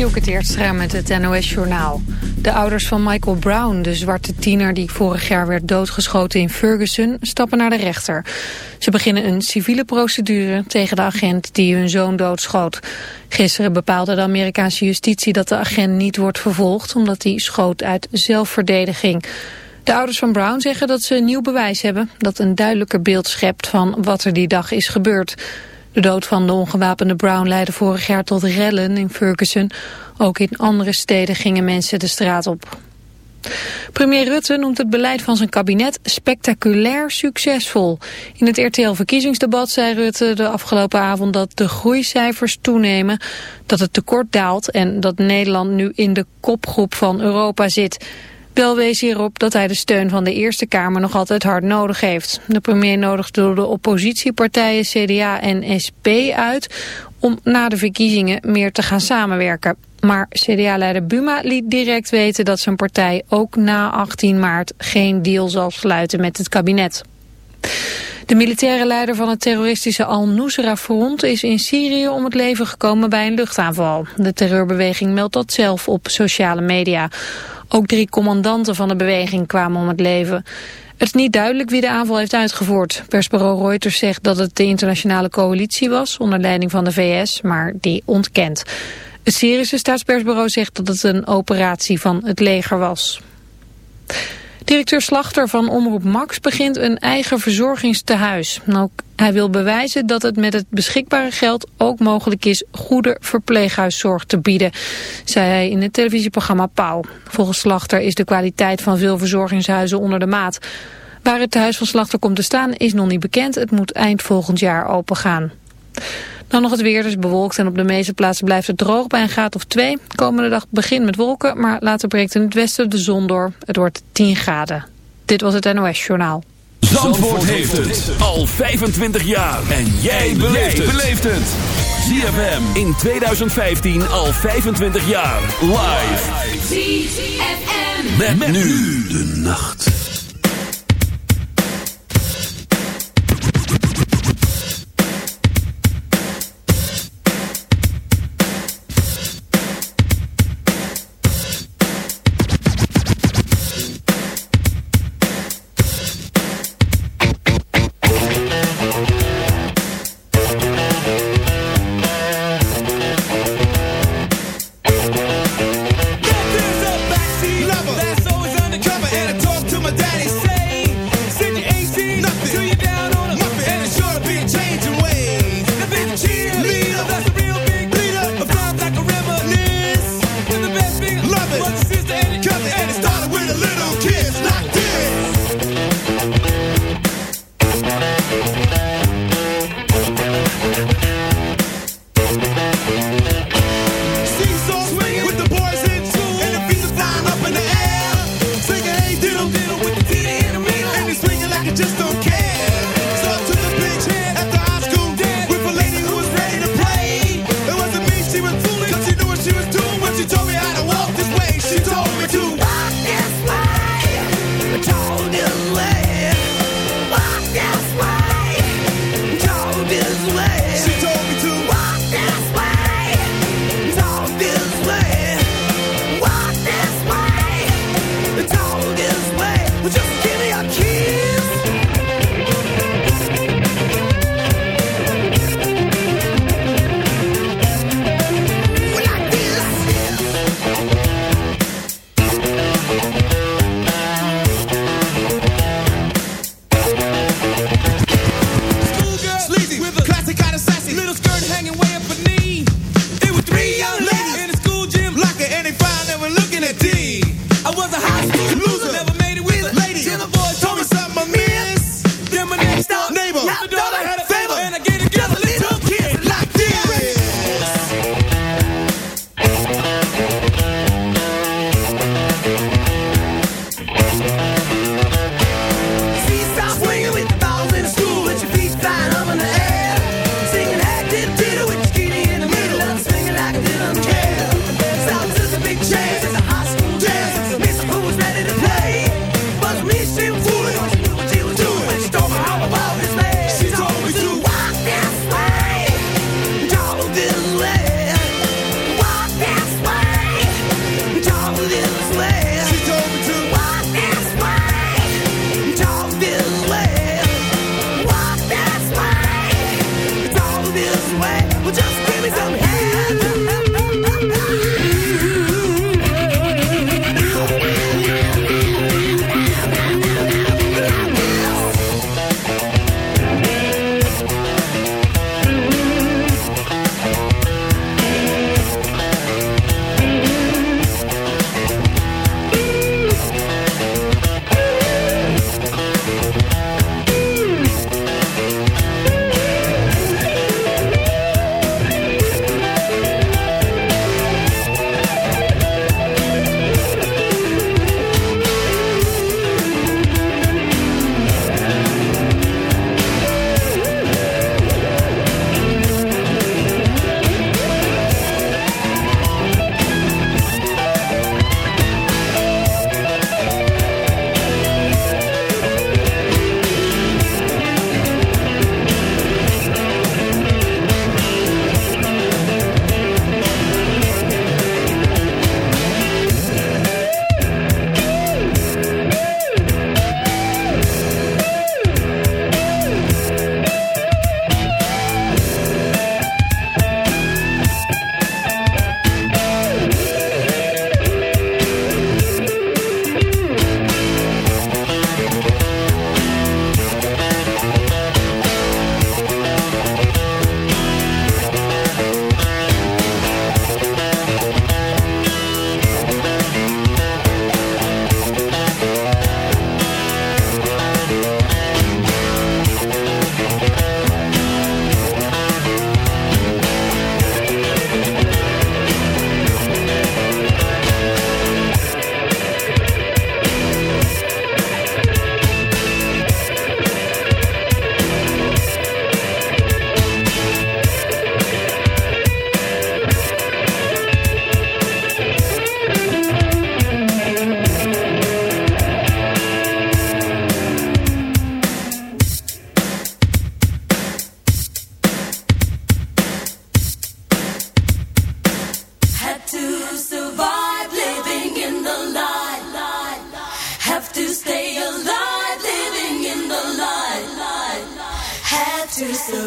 Dielke Teertstra met het NOS-journaal. De ouders van Michael Brown, de zwarte tiener die vorig jaar werd doodgeschoten in Ferguson, stappen naar de rechter. Ze beginnen een civiele procedure tegen de agent die hun zoon doodschoot. Gisteren bepaalde de Amerikaanse justitie dat de agent niet wordt vervolgd omdat hij schoot uit zelfverdediging. De ouders van Brown zeggen dat ze nieuw bewijs hebben dat een duidelijker beeld schept van wat er die dag is gebeurd. De dood van de ongewapende Brown leidde vorig jaar tot rellen in Ferguson. Ook in andere steden gingen mensen de straat op. Premier Rutte noemt het beleid van zijn kabinet spectaculair succesvol. In het RTL-verkiezingsdebat zei Rutte de afgelopen avond dat de groeicijfers toenemen, dat het tekort daalt en dat Nederland nu in de kopgroep van Europa zit. Wel wees hierop dat hij de steun van de Eerste Kamer nog altijd hard nodig heeft. De premier nodigde de oppositiepartijen CDA en SP uit om na de verkiezingen meer te gaan samenwerken. Maar CDA-leider Buma liet direct weten dat zijn partij ook na 18 maart geen deal zal sluiten met het kabinet. De militaire leider van het terroristische Al-Nusra-front is in Syrië om het leven gekomen bij een luchtaanval. De terreurbeweging meldt dat zelf op sociale media. Ook drie commandanten van de beweging kwamen om het leven. Het is niet duidelijk wie de aanval heeft uitgevoerd. Persbureau Reuters zegt dat het de internationale coalitie was, onder leiding van de VS, maar die ontkent. Het Syrische staatspersbureau zegt dat het een operatie van het leger was. Directeur Slachter van Omroep Max begint een eigen verzorgingstehuis. Ook hij wil bewijzen dat het met het beschikbare geld ook mogelijk is goede verpleeghuiszorg te bieden, zei hij in het televisieprogramma Pauw. Volgens Slachter is de kwaliteit van veel verzorgingshuizen onder de maat. Waar het tehuis van Slachter komt te staan is nog niet bekend. Het moet eind volgend jaar open gaan. Dan nog het weer, dus bewolkt en op de meeste plaatsen blijft het droog bij een graad of 2. Komende dag begint met wolken, maar later breekt in het westen de zon door. Het wordt 10 graden. Dit was het NOS Journaal. Zandvoort, Zandvoort heeft het al 25 jaar. En jij beleeft het. ZFM in 2015 al 25 jaar. Live. ZFM. met nu de nacht.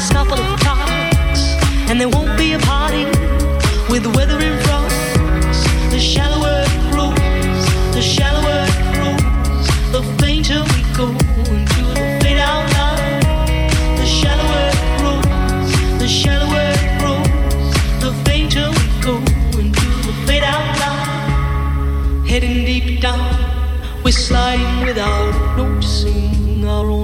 couple of and there won't be a party with the weather in front. The shallower it grows, the shallower it grows, the fainter we go into the fade out line. The shallower it grows, the shallower it grows, the fainter we go into the fade out line. Heading deep down, we're sliding without noticing our own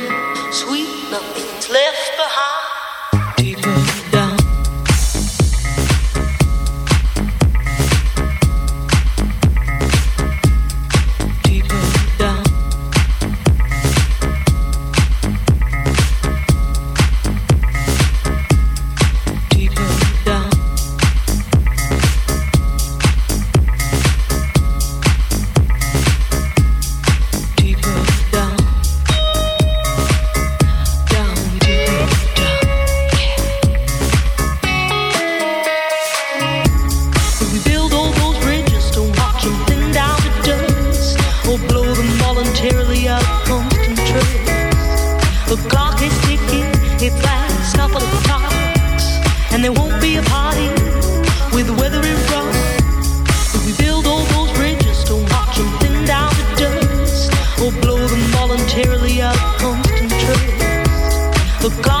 and there won't be a party with the weather in front. If we build all those bridges, watch them thin down to dust, or blow them voluntarily out of constant clock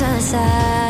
sunset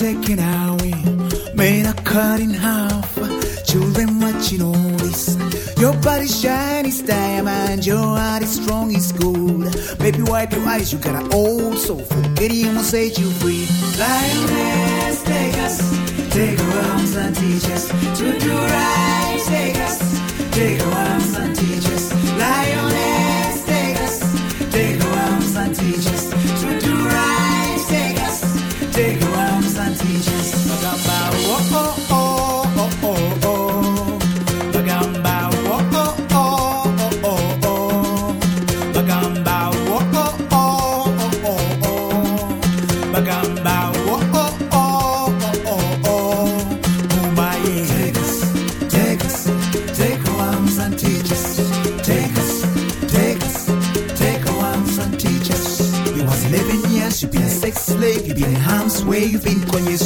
taken away, men are cut in half. Children watching all this. Your body's shiny as diamond, your heart is strong it's gold. Baby, wipe your eyes, you got an old soul. Forget him will set you free. Lioness, take us, take our arms and teach us to do right. Take us, take our arms and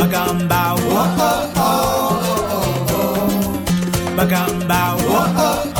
Bagamba, oh, oh, oh, oh, oh, oh. Bagamba, oh, oh, oh.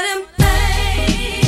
Just one of